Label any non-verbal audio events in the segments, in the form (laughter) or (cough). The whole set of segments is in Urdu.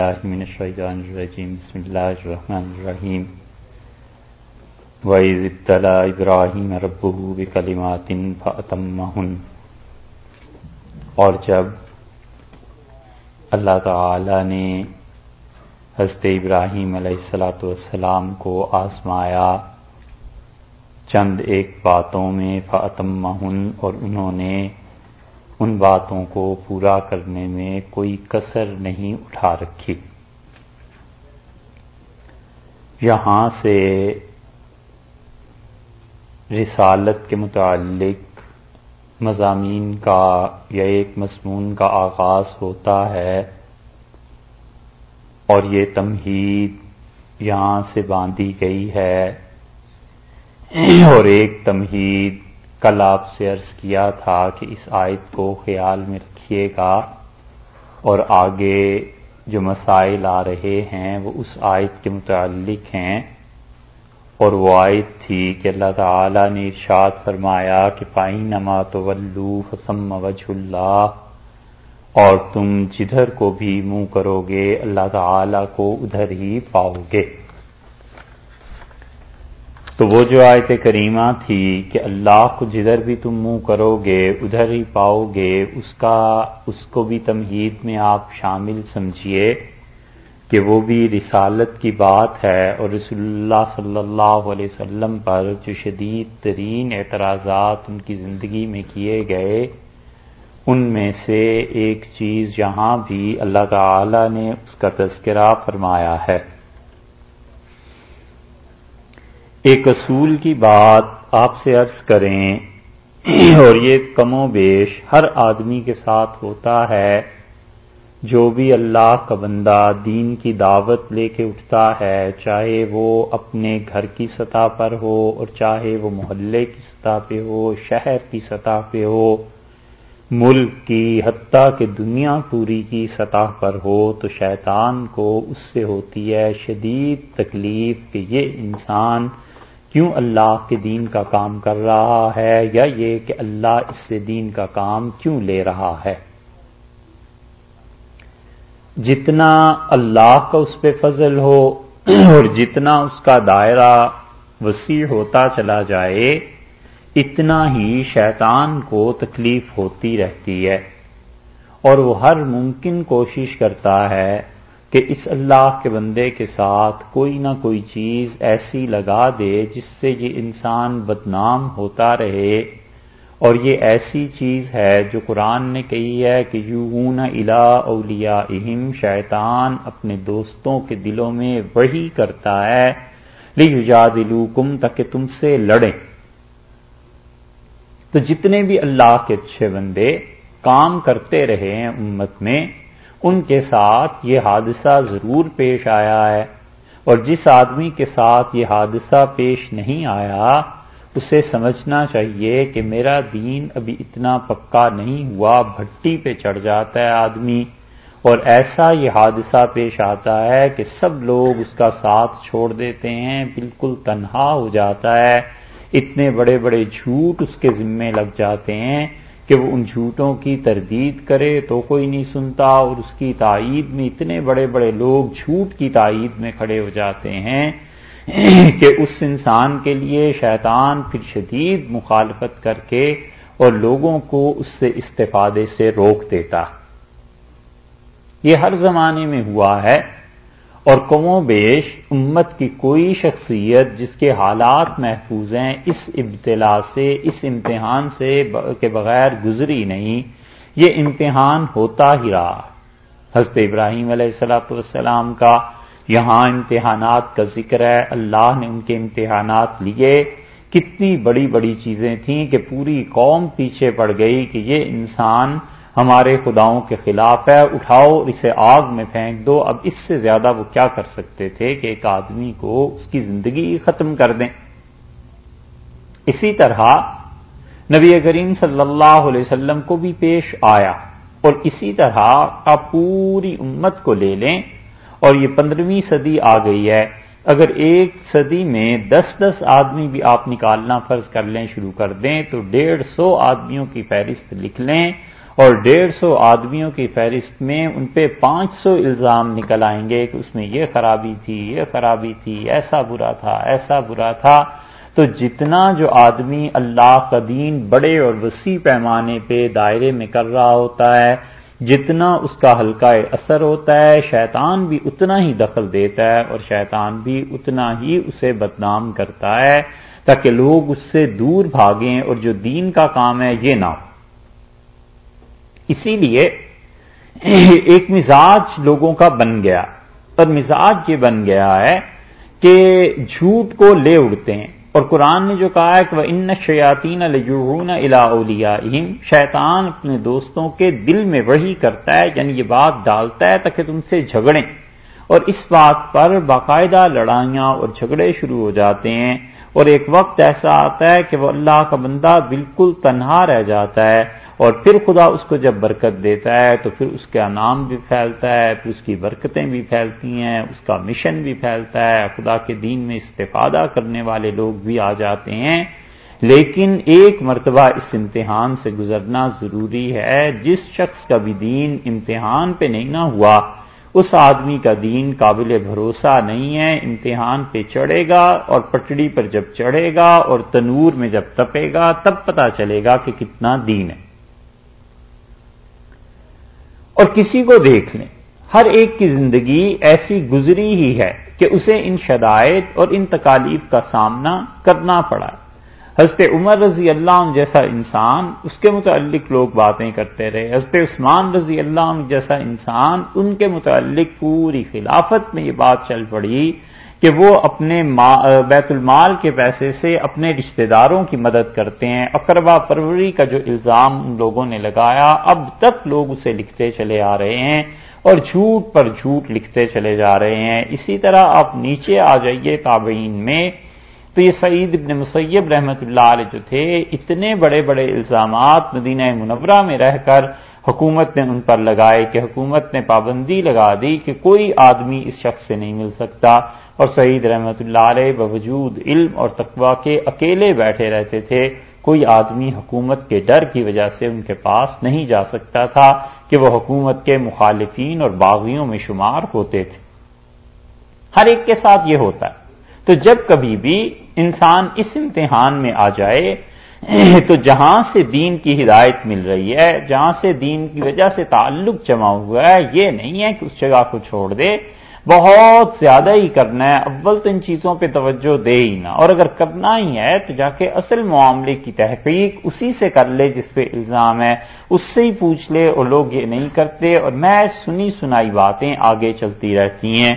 من الشیطان الرجیم، بسم اللہ الرحمن الرحیم. وَإِذِ ابْتَلَى إِبْرَاهِيمَ رَبُّهُ بِكَلِمَاتٍ فَأَتَمَّهُنْ. اور جب اللہ تعالی نے حضرت ابراہیم علیہ السلاۃ والسلام کو آزمایا، چند ایک باتوں میں فَأَتَمَّهُنْ اور انہوں نے ان باتوں کو پورا کرنے میں کوئی کسر نہیں اٹھا رکھی۔ یہاں سے رسالت کے متعلق مضامین کا یا ایک مضمون کا آغاز ہوتا ہے اور یہ تمہید یہاں سے باندھی گئی ہے اور ایک تمہید کل آپ سے عرض کیا تھا کہ اس آیت کو خیال میں رکھیے گا اور آگے جو مسائل آ رہے ہیں وہ اس آیت کے متعلق ہیں اور وہ آیت تھی کہ اللہ تعالی نے ارشاد فرمایا کہ پائی نما تو ولو حسم وج اللہ اور تم جدھر کو بھی منہ کرو گے اللہ تعالی کو ادھر ہی پاؤ گے۔ تو وہ جو آیت کریمہ تھی کہ اللہ کو جدھر بھی تم منہ کرو گے ادھر ہی پاؤ گے اس کا، اس کو بھی تمہید میں آپ شامل سمجھیے کہ وہ بھی رسالت کی بات ہے اور رسول اللہ صلی اللہ علیہ وسلم پر جو شدید ترین اعتراضات ان کی زندگی میں کیے گئے، ان میں سے ایک چیز یہاں بھی اللہ تعالی نے اس کا تذکرہ فرمایا ہے۔ ایک اصول کی بات آپ سے عرض کریں اور یہ کم و بیش ہر آدمی کے ساتھ ہوتا ہے، جو بھی اللہ کا بندہ دین کی دعوت لے کے اٹھتا ہے، چاہے وہ اپنے گھر کی سطح پر ہو اور چاہے وہ محلے کی سطح پہ ہو، شہر کی سطح پہ ہو، ملک کی حتیٰ کہ دنیا پوری کی سطح پر ہو، تو شیطان کو اس سے ہوتی ہے شدید تکلیف کہ یہ انسان کیوں اللہ کے دین کا کام کر رہا ہے یا یہ کہ اللہ اس سے دین کا کام کیوں لے رہا ہے؟ جتنا اللہ کا اس پہ فضل ہو اور جتنا اس کا دائرہ وسیع ہوتا چلا جائے، اتنا ہی شیطان کو تکلیف ہوتی رہتی ہے اور وہ ہر ممکن کوشش کرتا ہے کہ اس اللہ کے بندے کے ساتھ کوئی نہ کوئی چیز ایسی لگا دے جس سے یہ انسان بدنام ہوتا رہے اور یہ ایسی چیز ہے جو قرآن نے کہی ہے کہ یون الا اولیا اہم شیطان اپنے دوستوں کے دلوں میں وہی کرتا ہے لیجادلو کم تک تم سے لڑیں۔ تو جتنے بھی اللہ کے اچھے بندے کام کرتے رہے ہیں امت میں ان کے ساتھ یہ حادثہ ضرور پیش آیا ہے اور جس آدمی کے ساتھ یہ حادثہ پیش نہیں آیا، اسے سمجھنا چاہیے کہ میرا دین ابھی اتنا پکا نہیں ہوا، بھٹی پہ چڑھ جاتا ہے آدمی، اور ایسا یہ حادثہ پیش آتا ہے کہ سب لوگ اس کا ساتھ چھوڑ دیتے ہیں، بالکل تنہا ہو جاتا ہے، اتنے بڑے بڑے جھوٹ اس کے ذمے لگ جاتے ہیں کہ وہ ان جھوٹوں کی تردید کرے، تو کوئی نہیں سنتا اور اس کی تائید میں اتنے بڑے بڑے لوگ جھوٹ کی تائید میں کھڑے ہو جاتے ہیں (clears throat) کہ اس انسان کے لیے شیطان پھر شدید مخالفت کر کے اور لوگوں کو اس سے استفادے سے روک دیتا۔ یہ ہر زمانے میں ہوا ہے۔ اور کم و بیش امت کی کوئی شخصیت جس کے حالات محفوظ ہیں، اس ابتلا سے، اس امتحان سے کے بغیر گزری نہیں، یہ امتحان ہوتا ہی رہا۔ حضرت ابراہیم علیہ السلاۃ والسلام کا یہاں امتحانات کا ذکر ہے۔ اللہ نے ان کے امتحانات لیے۔ کتنی بڑی بڑی چیزیں تھیں کہ پوری قوم پیچھے پڑ گئی کہ یہ انسان ہمارے خداؤں کے خلاف ہے، اٹھاؤ، اسے آگ میں پھینک دو۔ اب اس سے زیادہ وہ کیا کر سکتے تھے کہ ایک آدمی کو اس کی زندگی ختم کر دیں؟ اسی طرح نبی کریم صلی اللہ علیہ وسلم کو بھی پیش آیا اور اسی طرح آپ پوری امت کو لے لیں اور یہ پندرہویں صدی آ گئی ہے۔ اگر ایک صدی میں دس دس آدمی بھی آپ نکالنا فرض کر لیں، شروع کر دیں تو ڈیڑھ سو آدمیوں کی فہرست لکھ لیں۔ اور ڈیڑھ سو آدمیوں کی فہرست میں ان پہ پانچ سو الزام نکل آئیں گے کہ اس میں یہ خرابی تھی، یہ خرابی تھی، ایسا برا تھا، ایسا برا تھا۔ تو جتنا جو آدمی اللہ کا دین بڑے اور وسیع پیمانے پہ دائرے میں کر رہا ہوتا ہے، جتنا اس کا ہلکا اثر ہوتا ہے، شیطان بھی اتنا ہی دخل دیتا ہے اور شیطان بھی اتنا ہی اسے بدنام کرتا ہے تاکہ لوگ اس سے دور بھاگیں اور جو دین کا کام ہے یہ نہ ہو۔ اسی لیے ایک مزاج لوگوں کا بن گیا۔ اور مزاج یہ بن گیا ہے کہ جھوٹ کو لے اڑتے ہیں۔ اور قرآن نے جو کہا ہے کہ وہ ان شیاتین لجون الا شیطان اپنے دوستوں کے دل میں وہی کرتا ہے یعنی یہ بات ڈالتا ہے تاکہ تم سے جھگڑیں۔ اور اس بات پر باقاعدہ لڑائیاں اور جھگڑے شروع ہو جاتے ہیں۔ اور ایک وقت ایسا آتا ہے کہ وہ اللہ کا بندہ بالکل تنہا رہ جاتا ہے۔ اور پھر خدا اس کو جب برکت دیتا ہے تو پھر اس کا نام بھی پھیلتا ہے، پھر اس کی برکتیں بھی پھیلتی ہیں، اس کا مشن بھی پھیلتا ہے۔ خدا کے دین میں استفادہ کرنے والے لوگ بھی آ جاتے ہیں۔ لیکن ایک مرتبہ اس امتحان سے گزرنا ضروری ہے۔ جس شخص کا بھی دین امتحان پہ نہیں نہ ہوا، اس آدمی کا دین قابل بھروسہ نہیں ہے۔ امتحان پہ چڑھے گا اور پٹڑی پر جب چڑھے گا اور تنور میں جب تپے گا، تب پتا چلے گا کہ کتنا دین ہے۔ اور کسی کو دیکھ لیں۔ ہر ایک کی زندگی ایسی گزری ہی ہے کہ اسے ان شدائد اور ان تکالیف کا سامنا کرنا پڑا۔ حضرت عمر رضی اللہ عنہ جیسا انسان، اس کے متعلق لوگ باتیں کرتے رہے۔ حضرت عثمان رضی اللہ عنہ جیسا انسان، ان کے متعلق پوری خلافت میں یہ بات چل پڑی کہ وہ اپنے بیت المال کے پیسے سے اپنے رشتہ داروں کی مدد کرتے ہیں۔ اقربا پروری کا جو الزام ان لوگوں نے لگایا، اب تک لوگ اسے لکھتے چلے آ رہے ہیں اور جھوٹ پر جھوٹ لکھتے چلے جا رہے ہیں۔ اسی طرح آپ نیچے آ جائیے تابعین میں۔ تو یہ سعید ابن مسیب رحمت اللہ علیہ جو تھے، اتنے بڑے بڑے الزامات مدینہ منورہ میں رہ کر حکومت نے ان پر لگائے کہ حکومت نے پابندی لگا دی کہ کوئی آدمی اس شخص سے نہیں مل سکتا۔ اور سعید رحمت اللہ علیہ باوجود علم اور تقوا کے اکیلے بیٹھے رہتے تھے، کوئی آدمی حکومت کے ڈر کی وجہ سے ان کے پاس نہیں جا سکتا تھا کہ وہ حکومت کے مخالفین اور باغیوں میں شمار ہوتے تھے۔ ہر ایک کے ساتھ یہ ہوتا ہے۔ تو جب کبھی بھی انسان اس امتحان میں آ جائے، تو جہاں سے دین کی ہدایت مل رہی ہے، جہاں سے دین کی وجہ سے تعلق جمع ہوا ہے، یہ نہیں ہے کہ اس جگہ کو چھوڑ دے۔ بہت زیادہ ہی کرنا ہے، اول تو ان چیزوں پہ توجہ دے ہی نہ۔ اور اگر کرنا ہی ہے تو جا کے اصل معاملے کی تحقیق اسی سے کر لے جس پہ الزام ہے۔ اس سے ہی پوچھ لے اور لوگ یہ نہیں کرتے۔ اور میں سنی سنائی باتیں آگے چلتی رہتی ہیں۔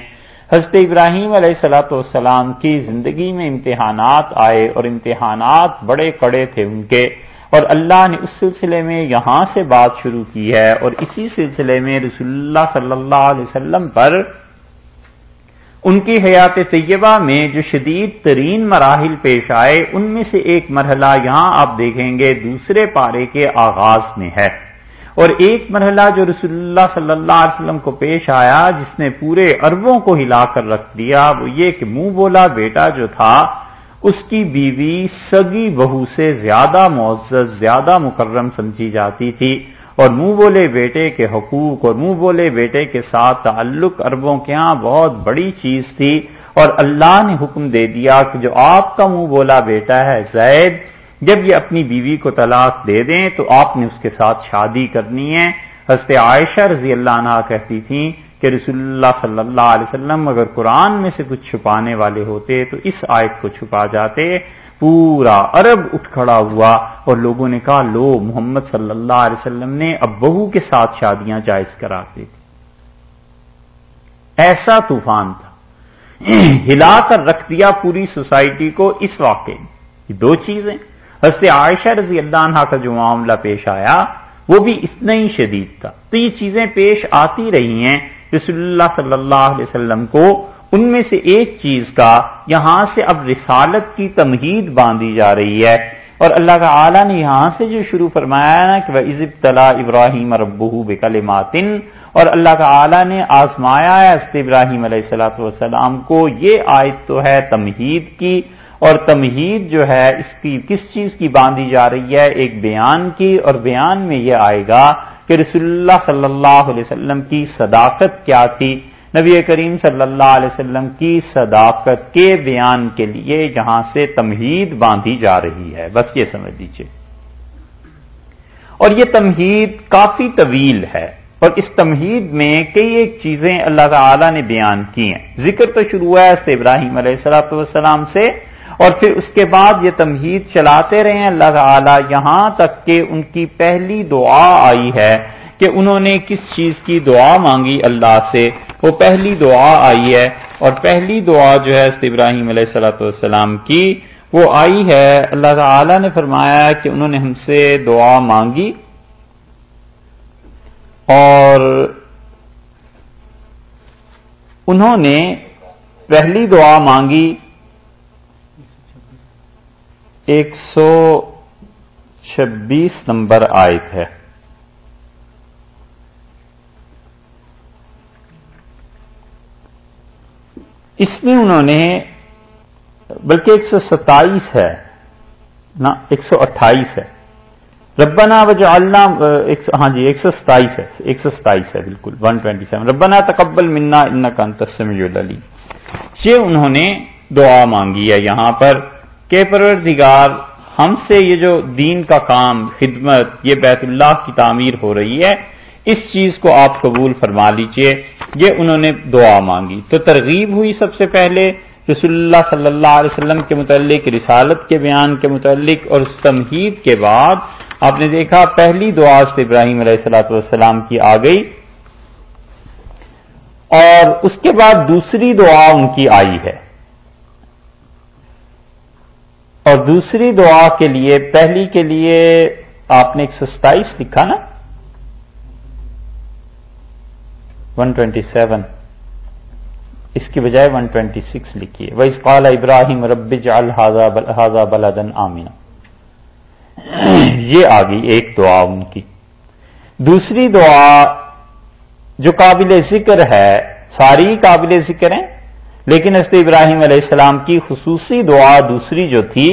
حضرت ابراہیم علیہ السلاۃ والسلام کی زندگی میں امتحانات آئے اور امتحانات بڑے کڑے تھے ان کے۔ اور اللہ نے اس سلسلے میں یہاں سے بات شروع کی ہے۔ اور اسی سلسلے میں رسول اللہ صلی اللہ علیہ وسلم پر ان کی حیات طیبہ میں جو شدید ترین مراحل پیش آئے، ان میں سے ایک مرحلہ یہاں آپ دیکھیں گے دوسرے پارے کے آغاز میں ہے۔ اور ایک مرحلہ جو رسول اللہ صلی اللہ علیہ وسلم کو پیش آیا، جس نے پورے اربوں کو ہلا کر رکھ دیا، وہ یہ کہ منہ بولا بیٹا جو تھا، اس کی بیوی سگی بہو سے زیادہ معزز، زیادہ مکرم سمجھی جاتی تھی۔ اور منہ بولے بیٹے کے حقوق اور منہ بولے بیٹے کے ساتھ تعلق اربوں کے ہاں بہت بڑی چیز تھی اور اللہ نے حکم دے دیا کہ جو آپ کا منہ بولا بیٹا ہے زید، جب یہ اپنی بیوی کو طلاق دے دیں تو آپ نے اس کے ساتھ شادی کرنی ہے۔ حضرت عائشہ رضی اللہ عنہ کہتی تھیں کہ رسول اللہ صلی اللہ علیہ وسلم اگر قرآن میں سے کچھ چھپانے والے ہوتے تو اس آیت کو چھپا جاتے۔ پورا عرب اٹھ کھڑا ہوا اور لوگوں نے کہا، لو، محمد صلی اللہ علیہ وسلم نے اب بہو کے ساتھ شادیاں جائز کرا دی۔ تھی ایسا طوفان تھا۔ ہلا کر رکھ دیا پوری سوسائٹی کو اس واقعے میں یہ دو چیزیں۔ حضرت عائشہ رضی اللہ عنہ کا جو معاملہ پیش آیا، وہ بھی اتنا ہی شدید تھا۔ تو یہ چیزیں پیش آتی رہی ہیں۔ رسول اللہ صلی اللہ علیہ وسلم کو ان میں سے ایک چیز کا یہاں سے اب رسالت کی تمہید باندھی جا رہی ہے۔ اور اللہ کا اعلیٰ نے یہاں سے جو شروع فرمایا نا کہ وہ عزب تلا ابراہیم ربو بکل ماتن اور اللہ کا اعلیٰ نے آزمایا ہے است ابراہیم علیہ السلاۃ والسلام کو، یہ آیت تو ہے تمہید کی۔ اور تمہید جو ہے، اس کی کس چیز کی باندھی جا رہی ہے؟ ایک بیان کی۔ اور بیان میں یہ آئے گا کہ رسول اللہ صلی اللہ علیہ وسلم کی صداقت کیا تھی۔ نبی کریم صلی اللہ علیہ وسلم کی صداقت کے بیان کے لیے یہاں سے تمہید باندھی جا رہی ہے۔ بس یہ سمجھ لیجیے اور یہ تمہید کافی طویل ہے اور اس تمہید میں کئی ایک چیزیں اللہ تعالی نے بیان کی ہیں۔ ذکر تو شروع ہوا ہے ابراہیم علیہ السلاۃ والسلام سے اور پھر اس کے بعد یہ تمہید چلاتے رہے ہیں۔ اللہ تعالی یہاں تک کہ ان کی پہلی دعا آئی ہے کہ انہوں نے کس چیز کی دعا مانگی اللہ سے۔ وہ پہلی دعا آئی ہے اور پہلی دعا جو ہے ابراہیم علیہ السلاۃ والسلام کی، وہ آئی ہے، اللہ تعالی نے فرمایا کہ انہوں نے ہم سے دعا مانگی اور انہوں نے پہلی دعا مانگی ایک سو چھبیس نمبر آیت ہے۔ اس میں انہوں نے بلکہ ایک سو ستائیس ہے نا ایک سو اٹھائیس ہے۔ ربنا وجعلنا ہاں جی ایک سو ستائیس ہے، ایک سو ستائیس ہے، بالکل ون ٹوینٹی سیون ربنا تقبل منا ان کا انتسم یہ انہوں نے دعا مانگی ہے یہاں پر کہ پروردگار ہم سے یہ جو دین کا کام، خدمت، یہ بیت اللہ کی تعمیر ہو رہی ہے، اس چیز کو آپ قبول فرما لیجیے۔ یہ انہوں نے دعا مانگی۔ تو ترغیب ہوئی سب سے پہلے رسول اللہ صلی اللہ علیہ وسلم کے متعلق، رسالت کے بیان کے متعلق اور اس تمہید کے بعد آپ نے دیکھا پہلی دعا سے ابراہیم علیہ السلاۃ والسلام کی آ گئی۔ اور اس کے بعد دوسری دعا ان کی آئی ہے۔ اور دوسری دعا کے لیے، پہلی کے لیے آپ نے ایک سو ستائیس لکھا نا؟ ون ٹوینٹی سیون اس کی بجائے ون ٹوینٹی سکس لکھیے وہ اس قال ابراہیم ربج الحاظہ بلادن آمینہ یہ آ گئی ایک دعا ان کی۔ دوسری دعا جو قابل ذکر ہے، ساری قابل ذکر ہیں، لیکن حضرت ابراہیم علیہ السلام کی خصوصی دعا دوسری جو تھی،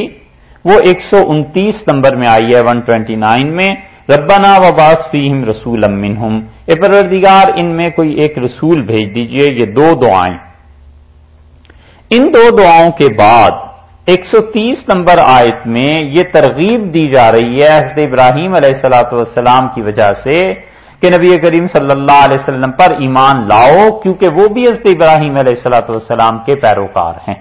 وہ ایک سو انتیس نمبر میں آئی ہے ون ٹوینٹی نائن میں۔ ربنا وباس فیم رسول امن ہم اے پروردگار، ان میں کوئی ایک رسول بھیج دیجیے، یہ دو دعائیں۔ ان دو دعاؤں کے بعد، ایک سو تیس نمبر آیت میں یہ ترغیب دی جا رہی ہے حضرت ابراہیم علیہ السلاۃ والسلام کی وجہ سے کہ نبی کریم صلی اللہ علیہ وسلم پر ایمان لاؤ، کیونکہ وہ بھی حضرت ابراہیم علیہ السلاۃ والسلام کے پیروکار ہیں۔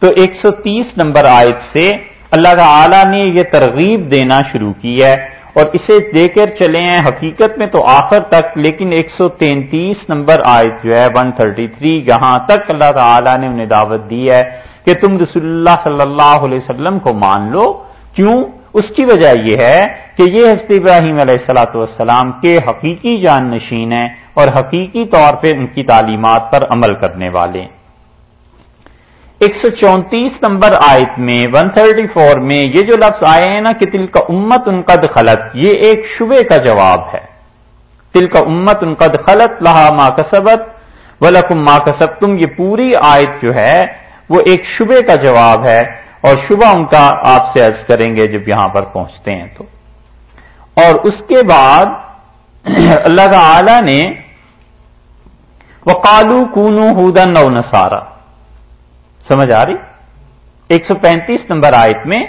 تو ایک سو تیس نمبر آیت سے اللہ تعالی نے یہ ترغیب دینا شروع کی ہے۔ اور اسے دے کر چلے ہیں حقیقت میں تو آخر تک، لیکن ایک سو تینتیس نمبر آیت جو ہے ون تھرٹی تھری یہاں تک اللہ تعالی نے انہیں دعوت دی ہے کہ تم رسول اللہ صلی اللہ علیہ وسلم کو مان لو۔ کیوں؟ اس کی وجہ یہ ہے کہ یہ حضرت ابراہیم علیہ السلاۃ والسلام کے حقیقی جان نشین ہیں اور حقیقی طور پہ ان کی تعلیمات پر عمل کرنے والے۔ ہیں ایک سو چونتیس نمبر آیت میں ون تھرٹی فور میں یہ جو لفظ آئے ہیں نا کہ تل کا امت ان قد خلط یہ ایک شبے کا جواب ہے۔ تل کا امت ان قد خلط لہا ما کسبت، ولکم ما کسب تم یہ پوری آیت جو ہے وہ ایک شبے کا جواب ہے۔ اور شبہ ان کا آپ سے عرض کریں گے جب یہاں پر پہنچتے ہیں تو۔ اور اس کے بعد (clears throat) اللہ تعالی نے وہ کالو کونو ہودا نو نسارا سمجھ آ رہی؟ ایک سو پینتیس نمبر آیت میں،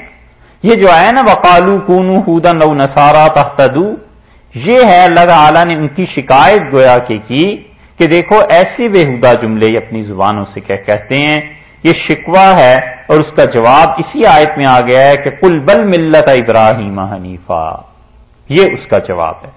یہ جو ہے نا وکالو کونو ہودا نو نسارا تختدو یہ ہے اللہ تعالی نے ان کی شکایت گویا کہ کی کہ دیکھو ایسی بےحدہ جملے اپنی زبانوں سے کیا کہتے ہیں، یہ شکوا ہے اور اس کا جواب اسی آیت میں آ گیا ہے کہ کل بل ملت ابراہیم حنیفہ یہ اس کا جواب ہے۔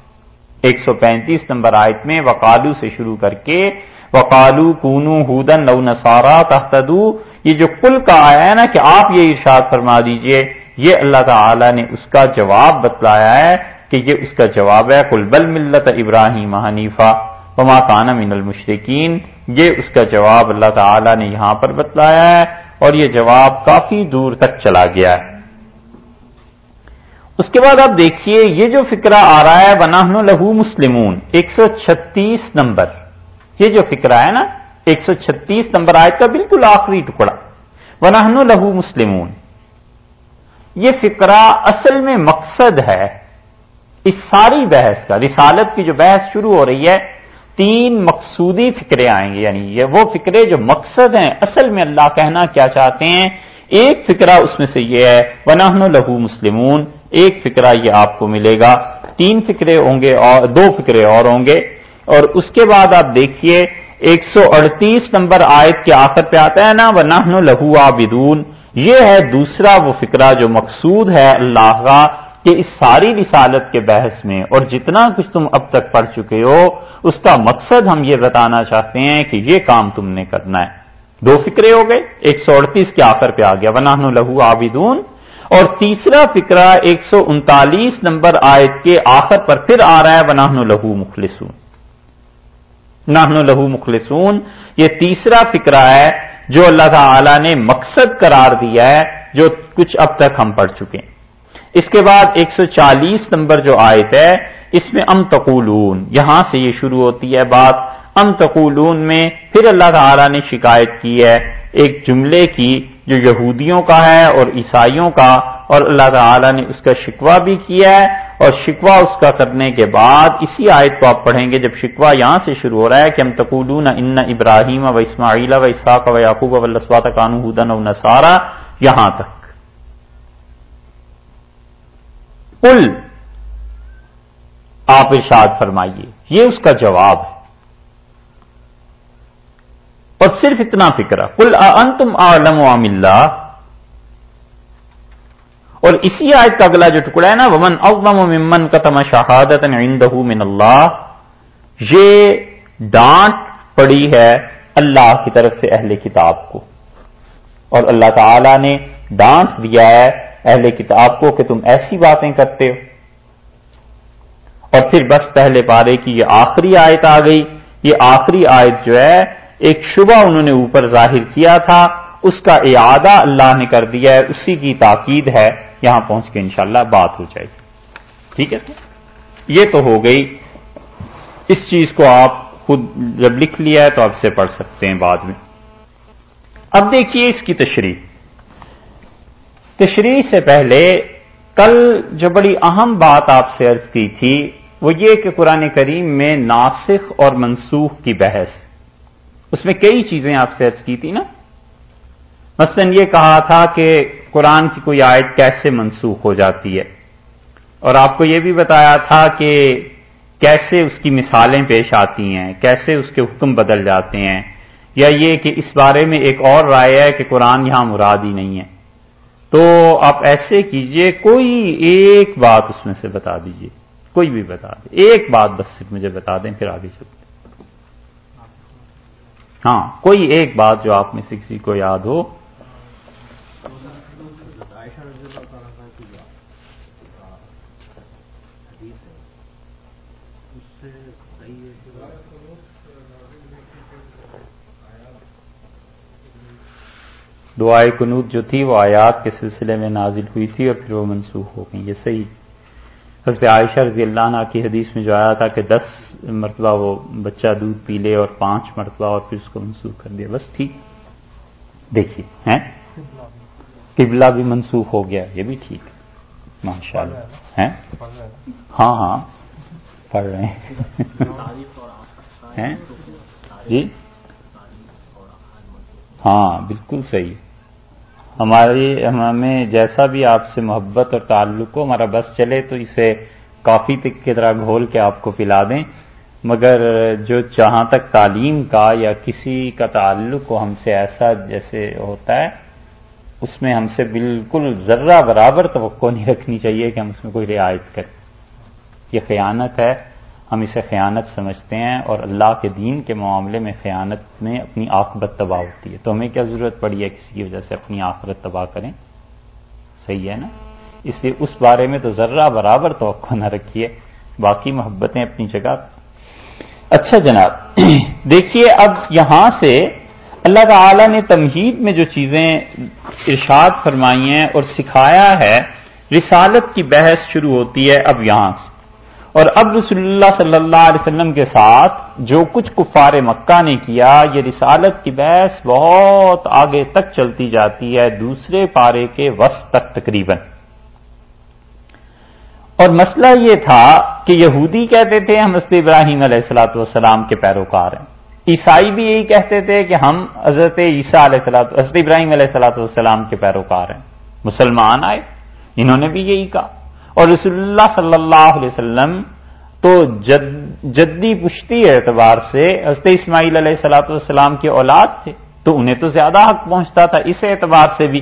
ایک سو پینتیس نمبر آیت میں وقالو سے شروع کر کے وقالو کونو ہودن نو نسارا تحتدو۔ یہ جو کل کا آیا ہے نا کہ آپ یہ ارشاد فرما دیجیے، یہ اللہ تعالی نے اس کا جواب بتلایا ہے کہ یہ اس کا جواب ہے کل بل ملت ابراہیم حنیفہ۔ وما کان من المشرقین یہ اس کا جواب اللہ تعالی نے یہاں پر بتلایا ہے اور یہ جواب کافی دور تک چلا گیا ہے۔ اس کے بعد آپ دیکھیے، یہ جو فکرہ آ رہا ہے بنا لہو مسلمون۔ ایک سو چھتیس نمبر۔ یہ جو فکرہ ہے نا، ایک سو چھتیس نمبر آئے کا بالکل آخری ٹکڑا۔ ونہن لہو مسلمون۔ یہ فکرہ اصل میں مقصد ہے اس ساری بحث کا۔ رسالت کی جو بحث شروع ہو رہی ہے، تین مقصودی فکرے آئیں گے۔ یعنی یہ وہ فکرے جو مقصد ہیں، اصل میں اللہ کہنا کیا چاہتے ہیں۔ ایک فکرہ اس میں سے یہ ہے ونہن لہو مسلمون۔ ایک فکرہ یہ آپ کو ملے گا۔ تین فکرے ہوں گے اور دو فکرے اور ہوں گے۔ اور اس کے بعد آپ دیکھیے ایک سو اڑتیس نمبر آیت کے آخر پہ آتا ہے، نا وہ نہ لہو آبدون یہ ہے دوسرا وہ فکرہ جو مقصود ہے اللہ کا کہ اس ساری رسالت کے بحث میں اور جتنا کچھ تم اب تک پڑھ چکے ہو، اس کا مقصد ہم یہ بتانا چاہتے ہیں کہ یہ کام تم نے کرنا ہے۔ دو فکرے ہو گئے، ایک سو اڑتیس کے آخر پہ آ گیا ونہن لہو آبدون اور تیسرا فکرہ ایک سو انتالیس نمبر آیت کے آخر پر پھر آ رہا ہے ونہن لہو مخلصون۔ نہن لہو مخلصون۔ یہ تیسرا فکرہ ہے جو اللہ تعالی نے مقصد قرار دیا ہے، جو کچھ اب تک ہم پڑھ چکے۔ ہیں اس کے بعد ایک سو چالیس نمبر جو آیت ہے، اس میں ام تقولون۔ یہاں سے یہ شروع ہوتی ہے بات۔ ام تقولون میں پھر اللہ تعالی نے شکایت کی ہے ایک جملے کی، جو یہودیوں کا ہے اور عیسائیوں کا، اور اللہ تعالی نے اس کا شکوہ بھی کیا ہے۔ اور شکوہ اس کا کرنے کے بعد اسی آیت کو آپ پڑھیں گے جب شکوہ یہاں سے شروع ہو رہا ہے کہ ہم تقولون ان ابراہیم و اسماعیل و اساق و یعقوب و لسوات کانو ہدن و نسارا یہاں تک۔ پل آپ ارشاد فرمائیے، یہ اس کا جواب ہے۔ اور صرف اتنا فکر کل انتم عالم عام اللہ؟ اور اسی آیت کا اگلا جو ٹکڑا ہے نا، ومن اوم ممن کا تم شہادت من اللہ یہ ڈانٹ پڑی ہے اللہ کی طرف سے اہل کتاب کو۔ اور اللہ تعالی نے ڈانٹ دیا ہے اہل کتاب کو کہ تم ایسی باتیں کرتے ہو۔ اور پھر بس پہلے پارے کی یہ آخری آیت آ گئی۔ یہ آخری آیت جو ہے، ایک شبہ انہوں نے اوپر ظاہر کیا تھا، اس کا اعادہ اللہ نے کر دیا ہے، اسی کی تاکید ہے۔ یہاں پہنچ کے انشاءاللہ بات ہو جائے گی۔ ٹھیک ہے؟ یہ تو ہو گئی۔ اس چیز کو آپ خود جب لکھ لیا ہے تو آپ سے پڑھ سکتے ہیں بعد میں۔ اب دیکھیے اس کی تشریح۔ تشریح سے پہلے کل جو بڑی اہم بات آپ سے عرض کی تھی، وہ یہ کہ قرآن کریم میں ناسخ اور منسوخ کی بحث۔ اس میں کئی چیزیں آپ سے عرض کی تھی نا؟ مثلا یہ کہا تھا کہ قرآن کی کوئی آیت کیسے منسوخ ہو جاتی ہے؟ اور آپ کو یہ بھی بتایا تھا کہ کیسے اس کی مثالیں پیش آتی ہیں، کیسے اس کے حکم بدل جاتے ہیں؟ یا یہ کہ اس بارے میں ایک اور رائے ہے کہ قرآن یہاں مراد ہی نہیں ہے۔ تو آپ ایسے کیجیے، کوئی ایک بات اس میں سے بتا دیجیے، کوئی بھی بتا دیں ایک بات بس صرف مجھے بتا دیں، پھر آگے چلتے ہاں کوئی ایک بات جو آپ میں سے کسی کو یاد ہو دعائے کنوت جو تھی وہ آیات کے سلسلے میں نازل ہوئی تھی اور پھر وہ منسوخ ہو گئی یہ صحیح۔ حضرت عائشہ رضی اللہ عنہ کی حدیث میں جو آیا تھا کہ دس مرتبہ وہ بچہ دودھ پی لے اور پانچ مرتبہ اور پھر اس کو منسوخ کر دیا۔ بس ٹھیک دیکھیے، ہیں؟ قبلہ بھی منسوخ ہو گیا، یہ بھی ٹھیک۔ ماشاء اللہ ہیں؟ ہاں ہاں۔ پڑھ رہے ہیں؟ جی؟ ہاں بالکل صحیح۔ ہماری ہمیں جیسا بھی آپ سے محبت اور تعلق ہو، ہمارا بس چلے تو اسے کافی پک کی طرح گھول کے آپ کو پلا دیں۔ مگر جو جہاں تک تعلیم کا یا کسی کا تعلق ہو، ہم سے ایسا جیسے ہوتا ہے، اس میں ہم سے بالکل ذرہ برابر توقع نہیں رکھنی چاہیے کہ ہم اس میں کوئی رعایت کریں۔ یہ خیانت ہے۔ ہم اسے خیانت سمجھتے ہیں اور اللہ کے دین کے معاملے میں خیانت میں اپنی آخرت تباہ ہوتی ہے۔ تو ہمیں کیا ضرورت پڑی ہے کسی کی وجہ سے اپنی آخرت تباہ کریں؟ صحیح ہے نا؟ اس لیے اس بارے میں تو ذرہ برابر توقع نہ رکھیے۔ باقی محبتیں اپنی جگہ۔ اچھا جناب، دیکھیے اب یہاں سے اللہ تعالی نے تمہید میں جو چیزیں ارشاد فرمائی ہیں اور سکھایا ہے، رسالت کی بحث شروع ہوتی ہے اب یہاں سے۔ اور اب رسول اللہ صلی اللہ علیہ وسلم کے ساتھ جو کچھ کفار مکہ نے کیا، یہ رسالت کی بحث بہت آگے تک چلتی جاتی ہے، دوسرے پارے کے وسط تک تقریباً۔ اور مسئلہ یہ تھا کہ یہودی کہتے تھے، ہم حضرت ابراہیم علیہ السلاۃ والسلام کے پیروکار ہیں۔ عیسائی بھی یہی کہتے تھے کہ ہم حضرت عیسیٰ علیہ السلاط حضرت ابراہیم علیہ السلاۃ والسلام کے پیروکار ہیں۔ مسلمان آئے، انہوں نے بھی یہی کہا۔ اور رسول اللہ صلی اللہ علیہ وسلم تو جد، جدی پشتی اعتبار سے حضرت اسماعیل علیہ السلاۃ والسلام کی اولاد تھے، تو انہیں تو زیادہ حق پہنچتا تھا اس اعتبار سے بھی۔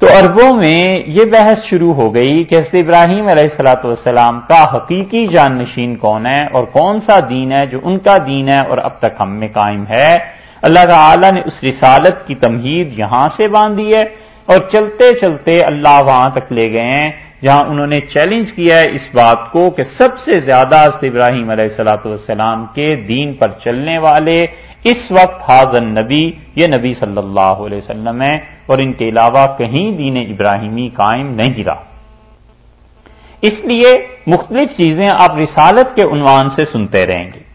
تو عربوں میں یہ بحث شروع ہو گئی کہ حضرت ابراہیم علیہ السلاۃ والسلام کا حقیقی جان نشین کون ہے اور کون سا دین ہے جو ان کا دین ہے اور اب تک ہم میں قائم ہے۔ اللہ تعالی نے اس رسالت کی تمہید یہاں سے باندھی ہے اور چلتے چلتے اللہ وہاں تک لے گئے ہیں۔ جہاں انہوں نے چیلنج کیا ہے اس بات کو کہ سب سے زیادہ حضرت ابراہیم علیہ السلاۃ والسلام کے دین پر چلنے والے اس وقت حاضر نبی، یہ نبی صلی اللہ علیہ وسلم ہے اور ان کے علاوہ کہیں دین ابراہیمی قائم نہیں رہا۔ اس لیے مختلف چیزیں آپ رسالت کے عنوان سے سنتے رہیں گے۔